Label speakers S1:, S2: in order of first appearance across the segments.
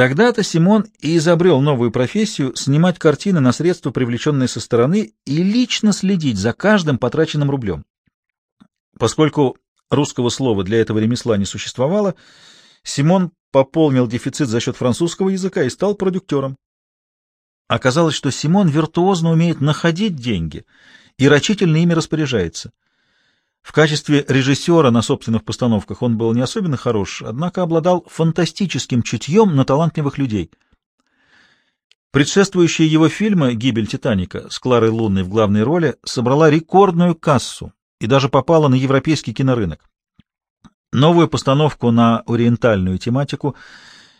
S1: Тогда-то Симон и изобрел новую профессию — снимать картины на средства, привлеченные со стороны, и лично следить за каждым потраченным рублем. Поскольку русского слова для этого ремесла не существовало, Симон пополнил дефицит за счет французского языка и стал продюктером. Оказалось, что Симон виртуозно умеет находить деньги и рачительно ими распоряжается. В качестве режиссера на собственных постановках он был не особенно хорош, однако обладал фантастическим чутьем на талантливых людей. Предшествующие его фильмы «Гибель Титаника» с Кларой Лунной в главной роли собрала рекордную кассу и даже попала на европейский кинорынок. Новую постановку на ориентальную тематику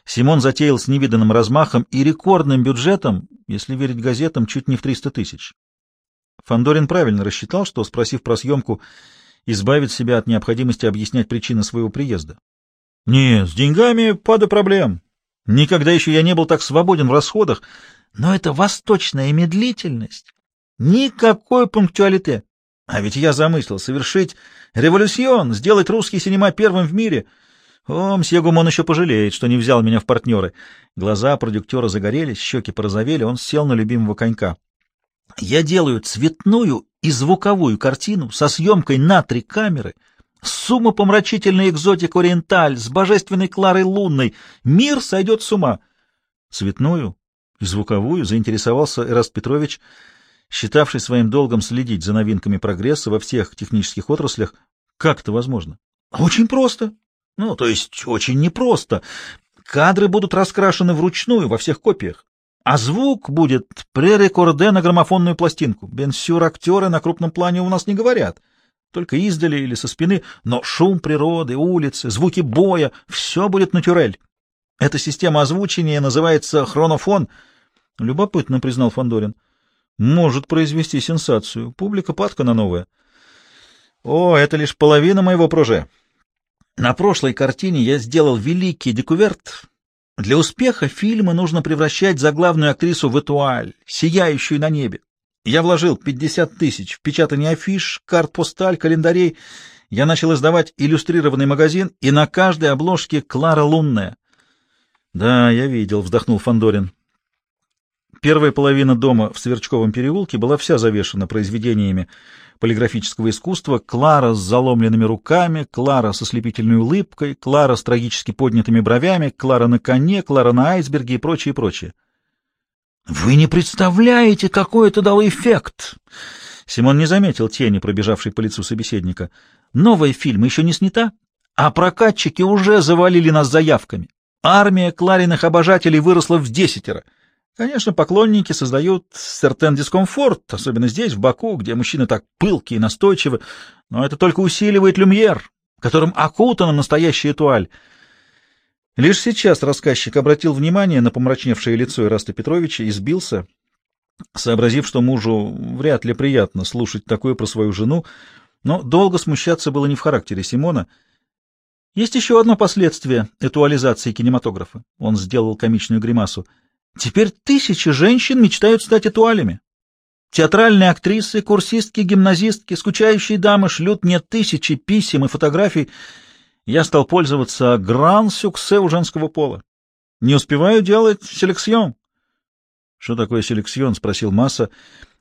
S1: Симон затеял с невиданным размахом и рекордным бюджетом, если верить газетам, чуть не в 300 тысяч. Фандорин правильно рассчитал, что, спросив про съемку, избавит себя от необходимости объяснять причины своего приезда. Не, с деньгами пада проблем. Никогда еще я не был так свободен в расходах, но это восточная медлительность. Никакой пунктуалите. А ведь я замыслил совершить революцион, сделать русский синема первым в мире. О, мсье Гумон еще пожалеет, что не взял меня в партнеры. Глаза продюктера загорелись, щеки порозовели, он сел на любимого конька. Я делаю цветную и звуковую картину со съемкой на три камеры, с умопомрачительной экзотик ориенталь, с божественной Кларой Лунной. Мир сойдет с ума. Цветную и звуковую заинтересовался Эраст Петрович, считавший своим долгом следить за новинками прогресса во всех технических отраслях. Как это возможно? Очень просто. Ну, то есть очень непросто. Кадры будут раскрашены вручную во всех копиях. А звук будет пререкорде на граммофонную пластинку. Бенсюр актеры на крупном плане у нас не говорят. Только издали или со спины. Но шум природы, улицы, звуки боя — все будет натюрель. Эта система озвучения называется хронофон. Любопытно, признал Фандорин. Может произвести сенсацию. Публика падка на новое. О, это лишь половина моего проже. На прошлой картине я сделал великий декуверт, для успеха фильма нужно превращать заглавную актрису в этуаль, сияющую на небе. Я вложил 50 тысяч в печатание афиш, карт-посталь, календарей. Я начал издавать иллюстрированный магазин, и на каждой обложке Клара Лунная. — Да, я видел, — вздохнул Фандорин. Первая половина дома в Сверчковом переулке была вся завешена произведениями полиграфического искусства, Клара с заломленными руками, Клара со слепительной улыбкой, Клара с трагически поднятыми бровями, Клара на коне, Клара на айсберге и прочее, прочее. «Вы не представляете, какой это дал эффект!» Симон не заметил тени, пробежавшей по лицу собеседника. «Новая фильм еще не снята, а прокатчики уже завалили нас заявками. Армия Клариных обожателей выросла в десятеро». Конечно, поклонники создают сертен дискомфорт, особенно здесь, в Баку, где мужчины так пылкие и настойчивы, но это только усиливает люмьер, которым окутана настоящая туаль. Лишь сейчас рассказчик обратил внимание на помрачневшее лицо Ираста Петровича и сбился, сообразив, что мужу вряд ли приятно слушать такое про свою жену, но долго смущаться было не в характере Симона. Есть еще одно последствие этуализации кинематографа. Он сделал комичную гримасу — Теперь тысячи женщин мечтают стать этуалями. Театральные актрисы, курсистки, гимназистки, скучающие дамы шлют мне тысячи писем и фотографий. Я стал пользоваться гран-сюксе у женского пола. Не успеваю делать селекцион. — Что такое селекцион? — спросил Масса,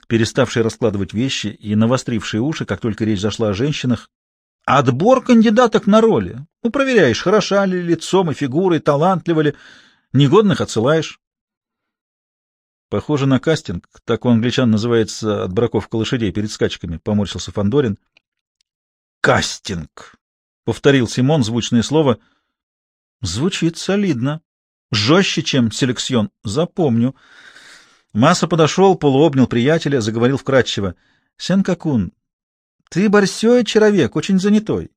S1: переставший раскладывать вещи и навостривший уши, как только речь зашла о женщинах. — Отбор кандидаток на роли. Ну, проверяешь, хороша ли лицом и фигурой, талантлива ли. Негодных отсылаешь. Похоже на кастинг, так у англичан называется отбраковка лошадей перед скачками, — поморщился Фандорин. Кастинг, — повторил Симон звучное слово. Звучит солидно. Жестче, чем селекцион. Запомню. Масса подошел, полуобнял приятеля, заговорил вкратчиво. — Сенкакун, ты большой человек, очень занятой.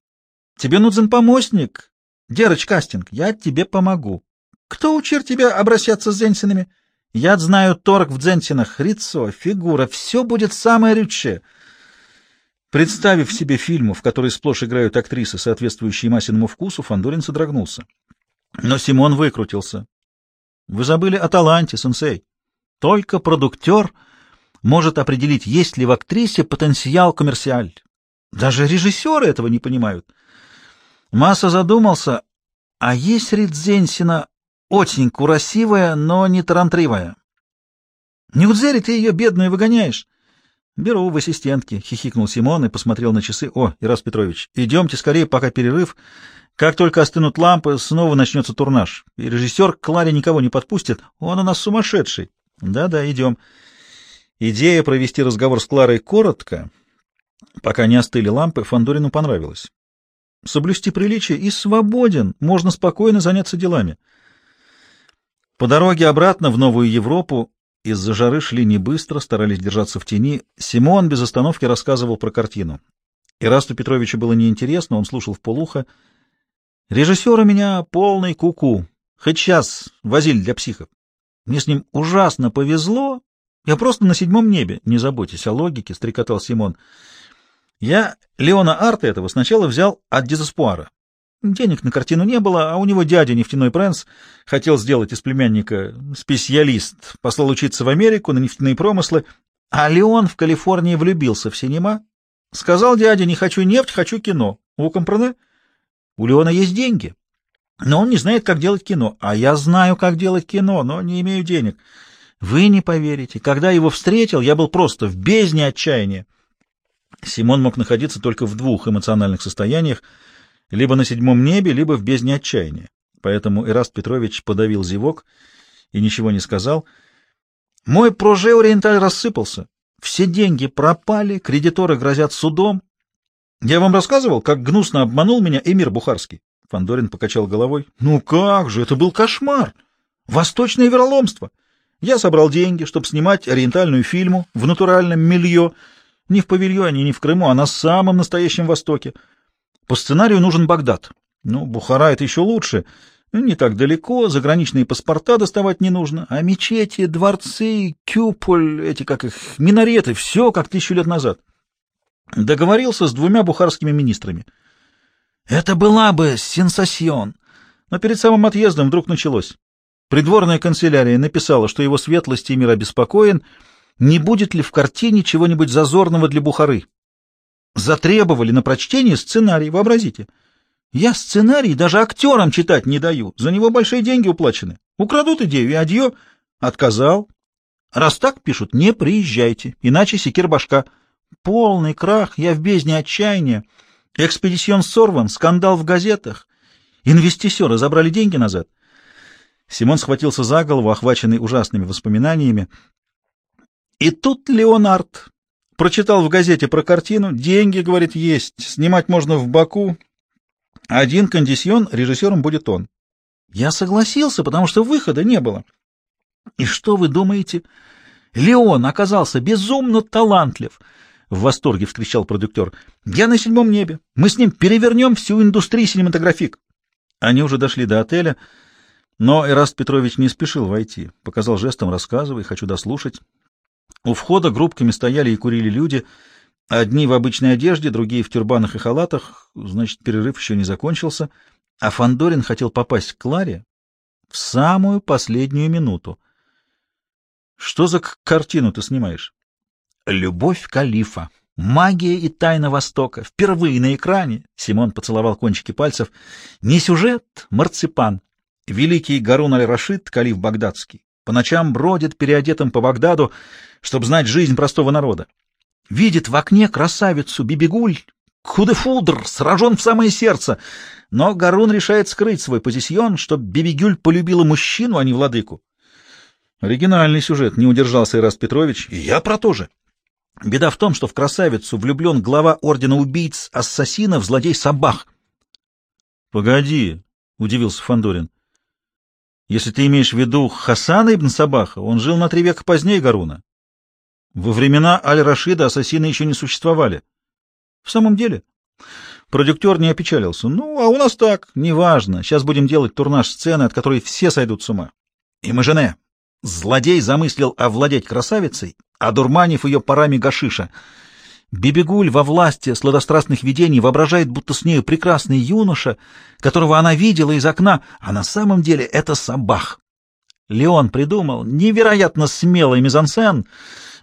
S1: Тебе нужен помощник. Дерыч кастинг, я тебе помогу. Кто учил тебя обращаться с зенсинами? — я знаю торг в дзентинах, лицо, фигура, все будет самое лучшее. Представив себе фильму, в которой сплошь играют актрисы, соответствующие Масиному вкусу, Фандорин содрогнулся. Но Симон выкрутился. Вы забыли о таланте, сенсей. Только продуктер может определить, есть ли в актрисе потенциал коммерциаль. Даже режиссеры этого не понимают. Масса задумался, а есть Ридзенсина очень красивая, но не тарантривая. Неужели ты ее, бедную, выгоняешь? — Беру в ассистентки, — хихикнул Симон и посмотрел на часы. — О, Ирас Петрович, идемте скорее, пока перерыв. Как только остынут лампы, снова начнется турнаж. И режиссер к Кларе никого не подпустит. Он у нас сумасшедший. Да-да, идем. Идея провести разговор с Кларой коротко, пока не остыли лампы, Фандорину понравилась. Соблюсти приличие и свободен, можно спокойно заняться делами. По дороге обратно в Новую Европу из-за жары шли не быстро, старались держаться в тени. Симон без остановки рассказывал про картину. Ирасту Петровичу было неинтересно, он слушал в полухо. «Режиссер у меня полный куку. -ку. Хоть сейчас возили для психов. Мне с ним ужасно повезло. Я просто на седьмом небе. Не заботьтесь о логике», — стрекотал Симон. «Я Леона Арта этого сначала взял от Дизаспуара. Денег на картину не было, а у него дядя, нефтяной принц, хотел сделать из племянника специалист, послал учиться в Америку на нефтяные промыслы, а Леон в Калифорнии влюбился в синема. Сказал дядя, не хочу нефть, хочу кино. У компраны? У Леона есть деньги, но он не знает, как делать кино. А я знаю, как делать кино, но не имею денег. Вы не поверите, когда его встретил, я был просто в бездне отчаяния. Симон мог находиться только в двух эмоциональных состояниях — либо на седьмом небе, либо в бездне отчаяния. Поэтому Ираст Петрович подавил зевок и ничего не сказал. Мой проже Ориенталь рассыпался. Все деньги пропали, кредиторы грозят судом. Я вам рассказывал, как гнусно обманул меня эмир Бухарский. Фандорин покачал головой. Ну как же, это был кошмар. Восточное вероломство. Я собрал деньги, чтобы снимать ориентальную фильму в натуральном милье, не в павильоне, не в Крыму, а на самом настоящем Востоке. По сценарию нужен Багдад. Ну, Бухара — это еще лучше. Не так далеко, заграничные паспорта доставать не нужно. А мечети, дворцы, кюполь, эти, как их, минареты — все как тысячу лет назад. Договорился с двумя бухарскими министрами. Это была бы сенсацион. Но перед самым отъездом вдруг началось. Придворная канцелярия написала, что его светлость мир обеспокоен, не будет ли в картине чего-нибудь зазорного для Бухары. Затребовали на прочтение сценарий, вообразите. Я сценарий даже актерам читать не даю, за него большие деньги уплачены. Украдут идею и адье. Отказал. Раз так пишут, не приезжайте, иначе секир башка. Полный крах, я в бездне отчаяния. Экспедицион сорван, скандал в газетах. Инвестисеры забрали деньги назад. Симон схватился за голову, охваченный ужасными воспоминаниями. И тут Леонард, Прочитал в газете про картину. Деньги, говорит, есть. Снимать можно в Баку. Один кондисьон, режиссером будет он. Я согласился, потому что выхода не было. И что вы думаете? Леон оказался безумно талантлив. В восторге вскричал продюктер. Я на седьмом небе. Мы с ним перевернем всю индустрию синематографик. Они уже дошли до отеля, но Эраст Петрович не спешил войти. Показал жестом «рассказывай, хочу дослушать». У входа группками стояли и курили люди, одни в обычной одежде, другие в тюрбанах и халатах, значит, перерыв еще не закончился, а Фандорин хотел попасть к Кларе в самую последнюю минуту. Что за картину ты снимаешь? Любовь Калифа. Магия и тайна Востока. Впервые на экране. Симон поцеловал кончики пальцев. Не сюжет, марципан. Великий Гарун аль-Рашид, калиф багдадский. По ночам бродит переодетым по Багдаду, чтобы знать жизнь простого народа. Видит в окне красавицу Бибигуль, Худефудр, сражен в самое сердце. Но Гарун решает скрыть свой позицион, чтобы Бибигюль полюбила мужчину, а не владыку. Оригинальный сюжет, не удержался Ираст Петрович. И я про то же. Беда в том, что в красавицу влюблен глава ордена убийц, ассасинов, злодей Сабах. — Погоди, — удивился Фандорин. Если ты имеешь в виду Хасана ибн Сабаха, он жил на три века позднее Гаруна. Во времена Аль-Рашида ассасины еще не существовали. В самом деле? Продюктер не опечалился. Ну, а у нас так, неважно. Сейчас будем делать турнаж сцены, от которой все сойдут с ума. И мы жене. Злодей замыслил овладеть красавицей, одурманив ее парами гашиша — Бибигуль во власти сладострастных видений воображает, будто с нею прекрасный юноша, которого она видела из окна, а на самом деле это Сабах. Леон придумал невероятно смелый мизансцен.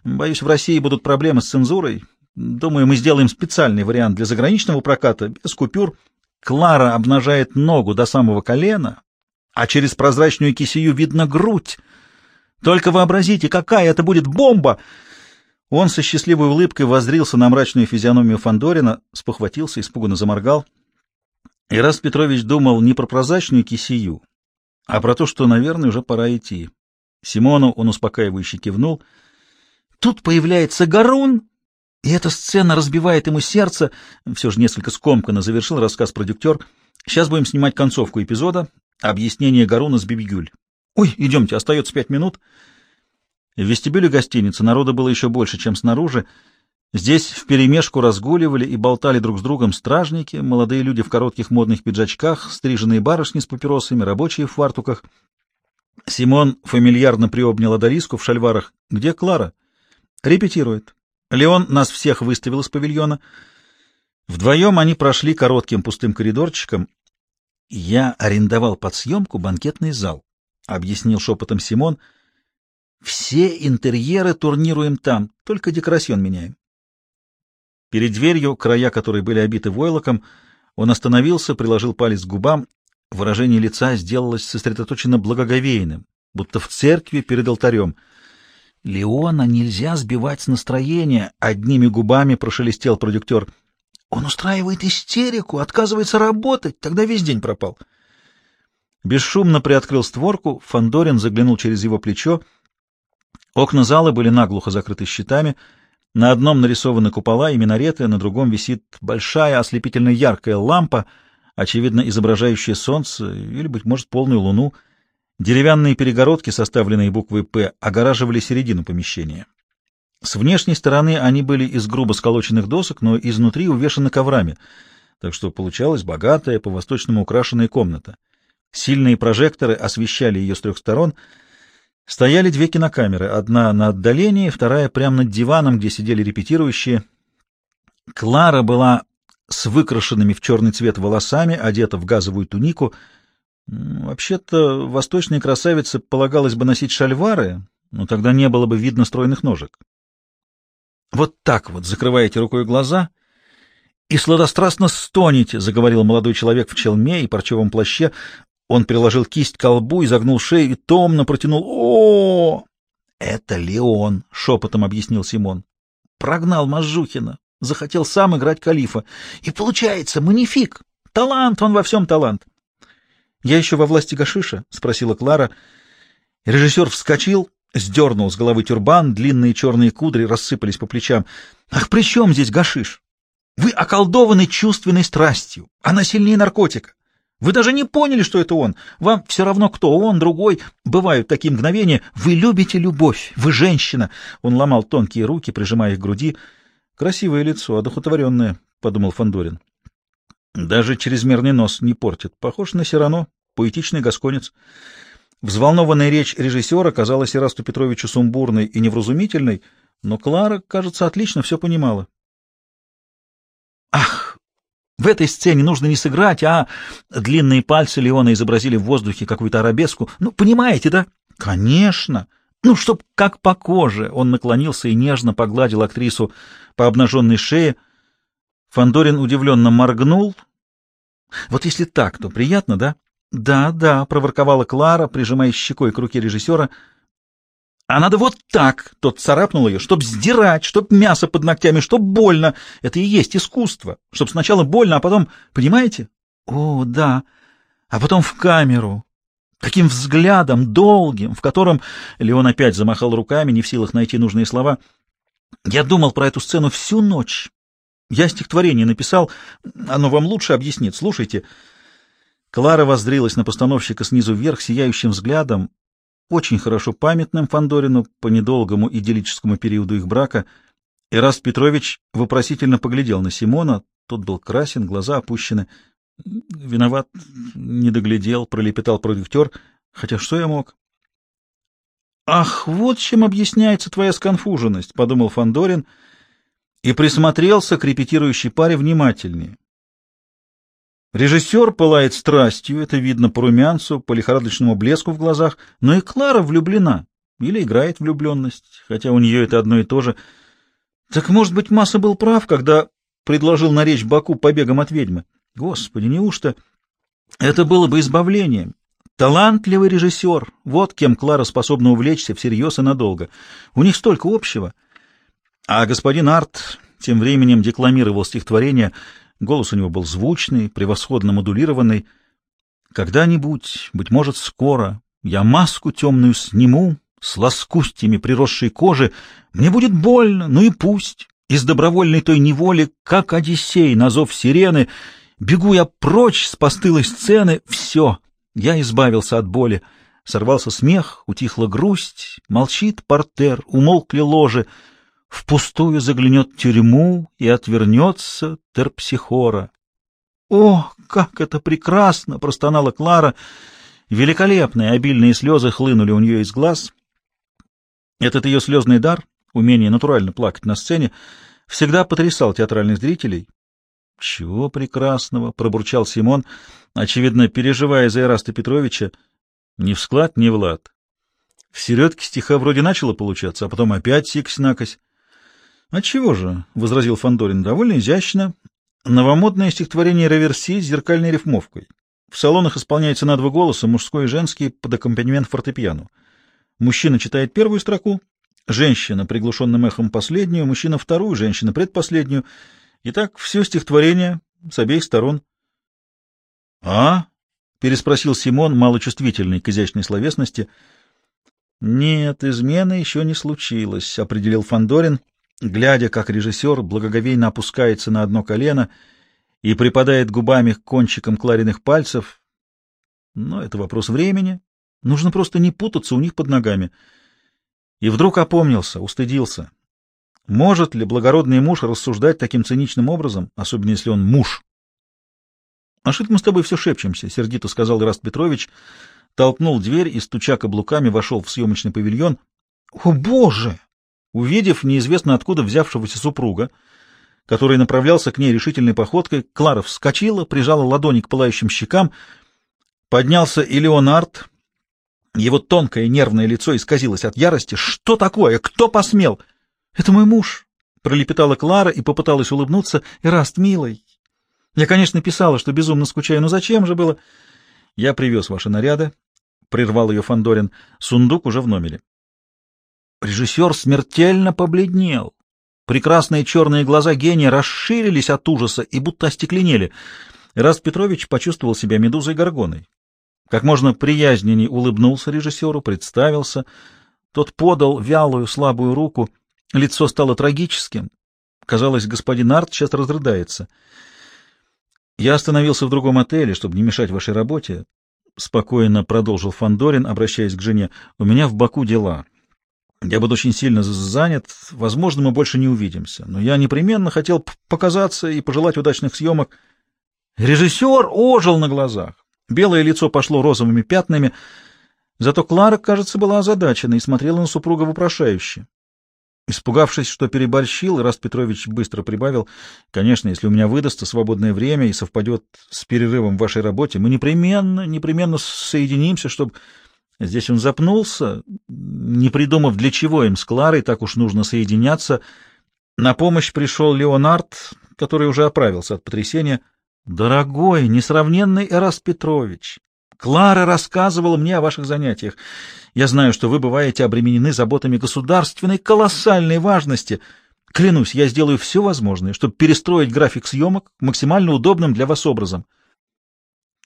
S1: Боюсь, в России будут проблемы с цензурой. Думаю, мы сделаем специальный вариант для заграничного проката, без купюр. Клара обнажает ногу до самого колена, а через прозрачную кисею видно грудь. Только вообразите, какая это будет бомба! Он со счастливой улыбкой воззрился на мрачную физиономию Фандорина, спохватился, испуганно заморгал. И раз Петрович думал не про прозрачную кисею, а про то, что, наверное, уже пора идти. Симону он успокаивающе кивнул. Тут появляется Гарун, и эта сцена разбивает ему сердце. Все же несколько скомканно завершил рассказ продюктер. Сейчас будем снимать концовку эпизода. Объяснение Гаруна с Бибигюль. Ой, идемте, остается пять минут. В вестибюле гостиницы народа было еще больше, чем снаружи. Здесь вперемешку разгуливали и болтали друг с другом стражники, молодые люди в коротких модных пиджачках, стриженные барышни с папиросами, рабочие в фартуках. Симон фамильярно приобнял Адалиску в шальварах. «Где Клара?» «Репетирует. Леон нас всех выставил из павильона. Вдвоем они прошли коротким пустым коридорчиком. Я арендовал под съемку банкетный зал, — объяснил шепотом Симон. Все интерьеры турнируем там, только декорацион меняем. Перед дверью, края которой были обиты войлоком, он остановился, приложил палец к губам. Выражение лица сделалось сосредоточенно благоговейным, будто в церкви перед алтарем — Леона нельзя сбивать с настроения, одними губами прошелестел продюктер. Он устраивает истерику, отказывается работать, тогда весь день пропал. Бесшумно приоткрыл створку, Фандорин заглянул через его плечо. Окна зала были наглухо закрыты щитами. На одном нарисованы купола и минареты, на другом висит большая ослепительно яркая лампа, очевидно изображающая солнце или, быть может, полную луну — Деревянные перегородки, составленные буквой «П», огораживали середину помещения. С внешней стороны они были из грубо сколоченных досок, но изнутри увешаны коврами, так что получалась богатая, по-восточному украшенная комната. Сильные прожекторы освещали ее с трех сторон. Стояли две кинокамеры, одна на отдалении, вторая прямо над диваном, где сидели репетирующие. Клара была с выкрашенными в черный цвет волосами, одета в газовую тунику — Вообще-то восточной красавице полагалось бы носить шальвары, но тогда не было бы видно стройных ножек. Вот так вот закрываете рукой глаза и сладострастно стонете, — заговорил молодой человек в челме и парчевом плаще. Он приложил кисть к колбу, изогнул шею и томно протянул. О, -о, -о! Это Леон, — шепотом объяснил Симон. Прогнал Мажухина, захотел сам играть калифа. И получается, манифик. Талант, он во всем талант. «Я еще во власти Гашиша?» — спросила Клара. Режиссер вскочил, сдернул с головы тюрбан, длинные черные кудри рассыпались по плечам. «Ах, при чем здесь Гашиш? Вы околдованы чувственной страстью. Она сильнее наркотика. Вы даже не поняли, что это он. Вам все равно, кто он, другой. Бывают такие мгновения. Вы любите любовь. Вы женщина. Он ломал тонкие руки, прижимая их к груди. Красивое лицо, одухотворенное, — подумал Фандорин. Даже чрезмерный нос не портит. Похож на Сирано, поэтичный гасконец. Взволнованная речь режиссера казалась Ирасту Петровичу сумбурной и невразумительной, но Клара, кажется, отлично все понимала. «Ах, в этой сцене нужно не сыграть, а...» Длинные пальцы Леона изобразили в воздухе какую-то арабеску. «Ну, понимаете, да?» «Конечно!» Ну, чтоб как по коже. Он наклонился и нежно погладил актрису по обнаженной шее. Фандорин удивленно моргнул. Вот если так, то приятно, да? Да, да, проворковала Клара, прижимая щекой к руке режиссера. А надо вот так. Тот царапнул ее, чтоб сдирать, чтоб мясо под ногтями, чтоб больно. Это и есть искусство. Чтоб сначала больно, а потом, понимаете? О, да. А потом в камеру. Таким взглядом, долгим, в котором... Леон опять замахал руками, не в силах найти нужные слова. Я думал про эту сцену всю ночь. Я стихотворение написал, оно вам лучше объяснит. Слушайте. Клара воздрилась на постановщика снизу вверх сияющим взглядом, очень хорошо памятным Фандорину по недолгому идиллическому периоду их брака. Ираст Петрович вопросительно поглядел на Симона. Тот был красен, глаза опущены. «Виноват, не доглядел», — пролепетал продюктер. «Хотя что я мог?» «Ах, вот чем объясняется твоя сконфуженность», — подумал Фандорин — и присмотрелся к репетирующей паре внимательнее. Режиссер пылает страстью, это видно по румянцу, по лихорадочному блеску в глазах, но и Клара влюблена или играет влюбленность, хотя у нее это одно и то же. Так, может быть, Масса был прав, когда предложил наречь Баку побегом от ведьмы? Господи, неужто это было бы избавлением? Талантливый режиссер. Вот кем Клара способна увлечься всерьез и надолго. У них столько общего. А господин Арт тем временем декламировал стихотворение. Голос у него был звучный, превосходно модулированный. «Когда-нибудь, быть может, скоро, я маску темную сниму, с лоскустями приросшей кожи. Мне будет больно, ну и пусть. Из добровольной той неволи, как Одиссей на зов сирены, бегу я прочь с постылой сцены. Все, я избавился от боли. Сорвался смех, утихла грусть, молчит портер, умолкли ложи. Впустую заглянет тюрьму и отвернется терпсихора. «О, как это прекрасно!» — простонала Клара. Великолепные обильные слезы хлынули у нее из глаз. Этот ее слезный дар, умение натурально плакать на сцене, всегда потрясал театральных зрителей. «Чего прекрасного!» — пробурчал Симон, очевидно, переживая за Ираста Петровича. «Ни в склад, ни в лад. В середке стиха вроде начало получаться, а потом опять сикось-накось. — Отчего же? — возразил Фандорин довольно изящно. Новомодное стихотворение реверси с зеркальной рифмовкой. В салонах исполняется на два голоса, мужской и женский, под аккомпанемент фортепиано. Мужчина читает первую строку, женщина приглушенным эхом последнюю, мужчина вторую, женщина предпоследнюю. И так все стихотворение с обеих сторон. — А? — переспросил Симон, малочувствительный к изящной словесности. — Нет, измены еще не случилось, — определил Фандорин глядя, как режиссер благоговейно опускается на одно колено и припадает губами к кончикам Клариных пальцев. Но это вопрос времени. Нужно просто не путаться у них под ногами. И вдруг опомнился, устыдился. Может ли благородный муж рассуждать таким циничным образом, особенно если он муж? — А что мы с тобой все шепчемся? — сердито сказал Ираст Петрович, толкнул дверь и, стуча каблуками, вошел в съемочный павильон. — О, Боже! Увидев неизвестно откуда взявшегося супруга, который направлялся к ней решительной походкой, Клара вскочила, прижала ладони к пылающим щекам. Поднялся и Леонард. Его тонкое нервное лицо исказилось от ярости. «Что такое? Кто посмел?» «Это мой муж», — пролепетала Клара и попыталась улыбнуться. «Эраст, милый, я, конечно, писала, что безумно скучаю, но зачем же было?» «Я привез ваши наряды», — прервал ее Фандорин. «Сундук уже в номере». Режиссер смертельно побледнел. Прекрасные черные глаза гения расширились от ужаса и будто остекленели. Раст Петрович почувствовал себя медузой горгоной. Как можно приязненней улыбнулся режиссеру, представился. Тот подал вялую, слабую руку. Лицо стало трагическим. Казалось, господин Арт сейчас разрыдается. «Я остановился в другом отеле, чтобы не мешать вашей работе», — спокойно продолжил Фандорин, обращаясь к жене. «У меня в Баку дела». Я буду очень сильно занят, возможно, мы больше не увидимся, но я непременно хотел показаться и пожелать удачных съемок. Режиссер ожил на глазах. Белое лицо пошло розовыми пятнами, зато Клара, кажется, была озадачена и смотрела на супруга вопрошающе. Испугавшись, что переборщил, Раст Петрович быстро прибавил, «Конечно, если у меня выдастся свободное время и совпадет с перерывом в вашей работе, мы непременно, непременно соединимся, чтобы...» Здесь он запнулся, не придумав, для чего им с Кларой так уж нужно соединяться. На помощь пришел Леонард, который уже оправился от потрясения. «Дорогой, несравненный Эрас Петрович, Клара рассказывала мне о ваших занятиях. Я знаю, что вы бываете обременены заботами государственной колоссальной важности. Клянусь, я сделаю все возможное, чтобы перестроить график съемок максимально удобным для вас образом».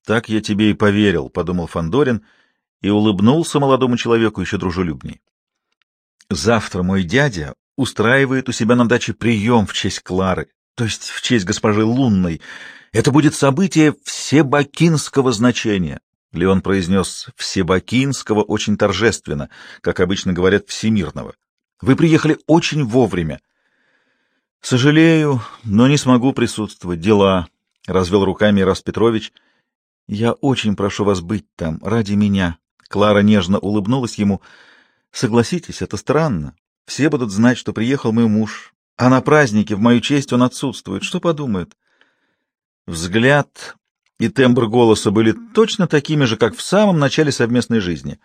S2: «Так я тебе и поверил», — подумал Фандорин, — и улыбнулся молодому человеку еще дружелюбней. «Завтра мой дядя устраивает у себя на даче прием в честь Клары, то есть в честь госпожи Лунной. Это будет событие всебакинского значения». Леон произнес «всебакинского» очень торжественно, как обычно говорят «всемирного». «Вы приехали очень вовремя». «Сожалею, но не смогу присутствовать. Дела», — развел руками Ирас Петрович. «Я очень прошу вас быть там, ради меня». Клара нежно улыбнулась ему. «Согласитесь, это странно. Все будут знать, что приехал мой муж, а на празднике в мою честь он отсутствует. Что подумают?» Взгляд и тембр голоса были точно такими же, как в самом начале совместной жизни.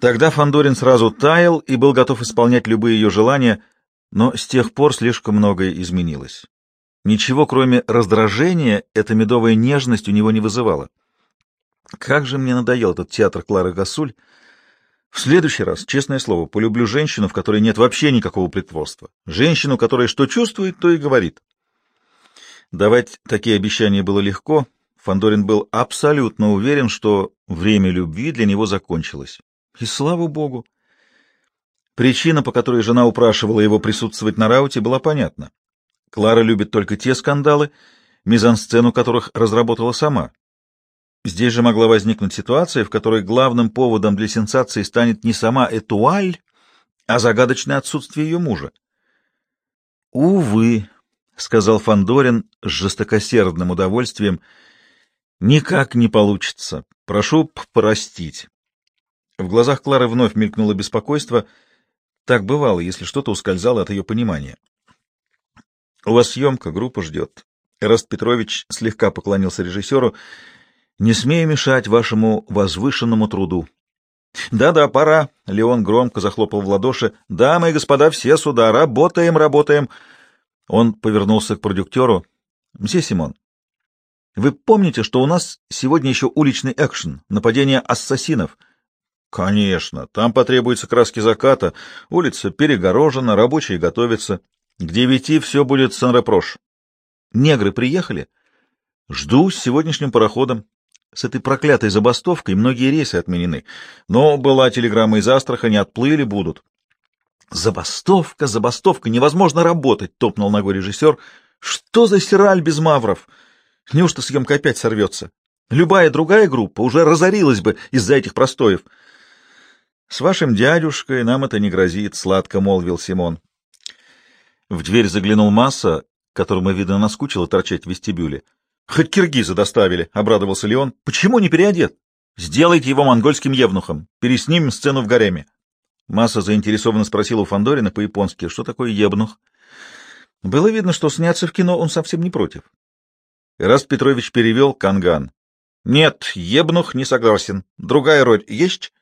S2: Тогда Фандорин сразу таял и был готов исполнять любые ее желания, но с тех пор слишком многое изменилось. Ничего, кроме раздражения, эта медовая нежность у него не вызывала.
S1: Как же мне надоел этот театр Клары Гасуль. В следующий раз, честное слово, полюблю женщину, в которой нет вообще никакого притворства. Женщину, которая что чувствует, то и говорит. Давать такие обещания было легко. Фандорин был абсолютно уверен, что время любви для него закончилось. И слава богу! Причина, по которой жена упрашивала его присутствовать на рауте, была понятна. Клара любит только те скандалы, мизансцену которых разработала сама. Здесь же могла возникнуть ситуация, в которой главным поводом для сенсации станет не сама Этуаль, а загадочное отсутствие ее мужа. «Увы», — сказал Фандорин с жестокосердным удовольствием, — «никак не получится. Прошу простить». В глазах Клары вновь мелькнуло беспокойство — так бывало, если что-то ускользало от ее понимания. — У вас съемка, группа ждет. Эраст Петрович слегка поклонился режиссеру. — Не смею мешать вашему возвышенному труду. «Да — Да-да, пора. Леон громко захлопал в ладоши. — Дамы и господа, все сюда. Работаем, работаем. Он повернулся к продюктеру. — Мсье Симон, вы помните, что у нас сегодня еще уличный экшен, нападение ассасинов? Конечно, там потребуется краски заката, улица перегорожена, рабочие готовятся. К девяти все будет сан-репрош. Негры приехали? Жду с сегодняшним пароходом. С этой проклятой забастовкой многие рейсы отменены. Но была телеграмма из Астрахани, отплыли будут. Забастовка, забастовка, невозможно работать, топнул ногой режиссер. Что за сираль без мавров? Неужто съемка опять сорвется? Любая другая группа уже разорилась бы из-за этих простоев. — С вашим дядюшкой нам это не грозит, — сладко молвил Симон. В дверь заглянул Масса, которому, видно, наскучило торчать в вестибюле. — Хоть киргиза доставили, — обрадовался Леон. — Почему не переодет? Сделайте его монгольским евнухом. Переснимем сцену в гареме. Масса заинтересованно спросил у Фандорина по-японски, что такое ебнух. Было видно, что сняться в кино он совсем не против. Ираст Петрович перевел Канган. — Нет, ебнух не согласен. Другая роль есть?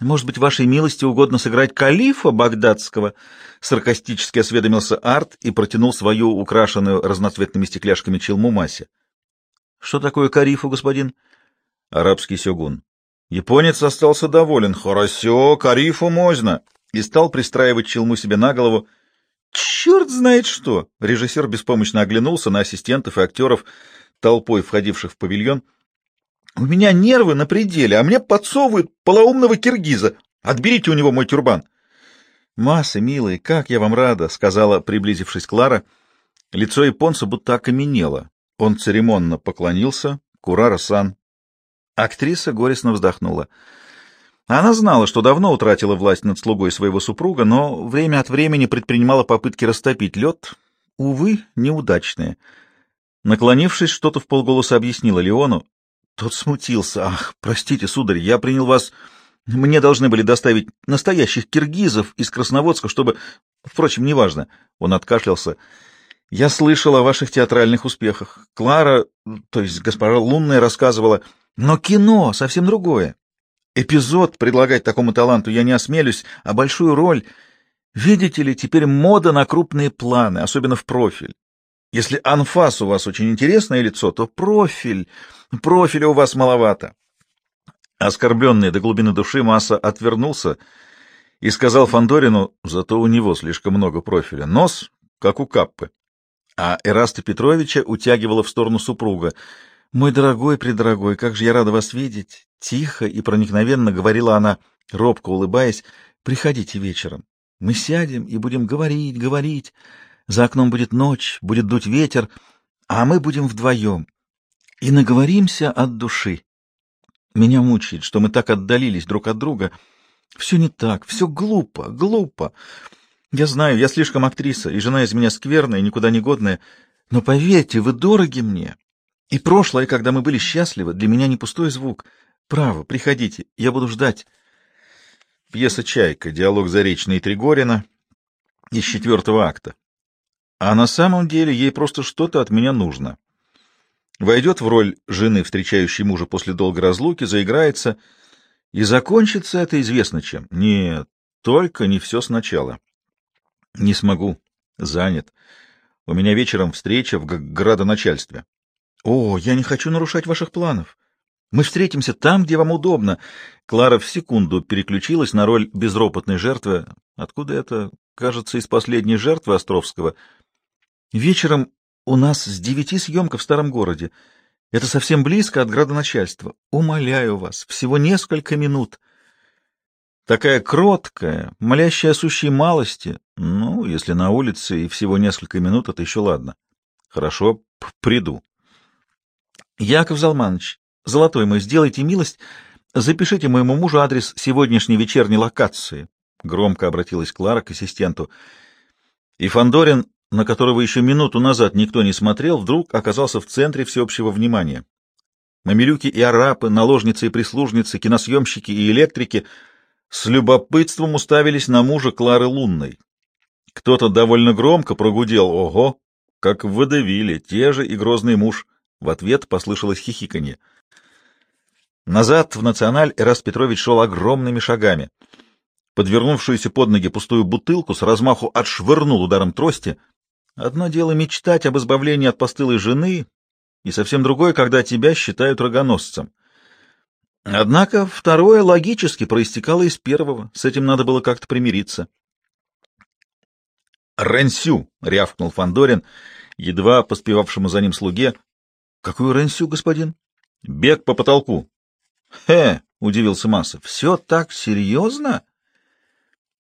S1: Может быть, вашей милости угодно сыграть калифа багдадского? Саркастически осведомился Арт и протянул свою украшенную разноцветными стекляшками челму Масе. Что такое карифу, господин? Арабский сёгун. Японец остался доволен. Хорошо, карифу можно. И стал пристраивать челму себе на голову. Черт знает что! Режиссер беспомощно оглянулся на ассистентов и актеров, толпой входивших в павильон — у меня нервы на пределе, а мне подсовывают полоумного киргиза. Отберите у него мой тюрбан. — Масса, милый, как я вам рада, — сказала, приблизившись Клара. Лицо японца будто окаменело. Он церемонно поклонился. Курара-сан. Актриса горестно вздохнула. Она знала, что давно утратила власть над слугой своего супруга, но время от времени предпринимала попытки растопить лед, увы, неудачные. Наклонившись, что-то в полголоса объяснила Леону. Тот смутился. «Ах, простите, сударь, я принял вас... Мне должны были доставить настоящих киргизов из Красноводска, чтобы... Впрочем, неважно». Он откашлялся. «Я слышал о ваших театральных успехах. Клара, то есть госпожа Лунная, рассказывала. Но кино совсем другое. Эпизод предлагать такому таланту я не осмелюсь, а большую роль... Видите ли, теперь мода на крупные планы, особенно в профиль. Если анфас у вас очень интересное лицо, то профиль... Профиля у вас маловато. Оскорбленный до глубины души Масса отвернулся и сказал Фандорину, зато у него слишком много профиля. Нос, как у Каппы. А Эраста Петровича утягивала в сторону супруга. «Мой дорогой, предорогой, как же я рада вас видеть!» Тихо и проникновенно говорила она, робко улыбаясь. «Приходите вечером. Мы сядем и будем говорить, говорить. За окном будет ночь, будет дуть ветер, а мы будем вдвоем и наговоримся от души. Меня мучает, что мы так отдалились друг от друга. Все не так, все глупо, глупо. Я знаю, я слишком актриса, и жена из меня скверная, никуда не годная, но поверьте, вы дороги мне. И прошлое, когда мы были счастливы, для меня не пустой звук. Право, приходите, я буду ждать. Пьеса «Чайка», диалог Заречной и Тригорина из четвертого акта. А на самом деле ей просто что-то от меня нужно войдет в роль жены, встречающей мужа после долгой разлуки, заиграется, и закончится это известно чем. Нет, только не все сначала. Не смогу. Занят. У меня вечером встреча в градоначальстве. О, я не хочу нарушать ваших планов. Мы встретимся там, где вам удобно. Клара в секунду переключилась на роль безропотной жертвы. Откуда это? Кажется, из последней жертвы Островского. Вечером у нас с девяти съемка в старом городе. Это совсем близко от градоначальства. Умоляю вас, всего несколько минут. Такая кроткая, молящая о сущей малости. Ну, если на улице и всего несколько минут, это еще ладно. Хорошо, приду. Яков Залманович, золотой мой, сделайте милость, запишите моему мужу адрес сегодняшней вечерней локации. Громко обратилась Клара к ассистенту. И Фандорин, на которого еще минуту назад никто не смотрел, вдруг оказался в центре всеобщего внимания. Мамилюки и арапы, наложницы и прислужницы, киносъемщики и электрики — с любопытством уставились на мужа Клары Лунной. Кто-то довольно громко прогудел «Ого!», как выдавили, те же и грозный муж. В ответ послышалось хихиканье. Назад в «Националь» Эраст Петрович шел огромными шагами. Подвернувшуюся под ноги пустую бутылку с размаху отшвырнул ударом трости. Одно дело мечтать об избавлении от постылой жены, и совсем другое, когда тебя считают рогоносцем. Однако второе логически проистекало из первого, с этим надо было как-то примириться. «Ренсю!» — рявкнул Фандорин, едва поспевавшему за ним слуге. «Какую Ренсю, господин?» «Бег по потолку». «Хе!» — удивился Массов. «Все так серьезно?»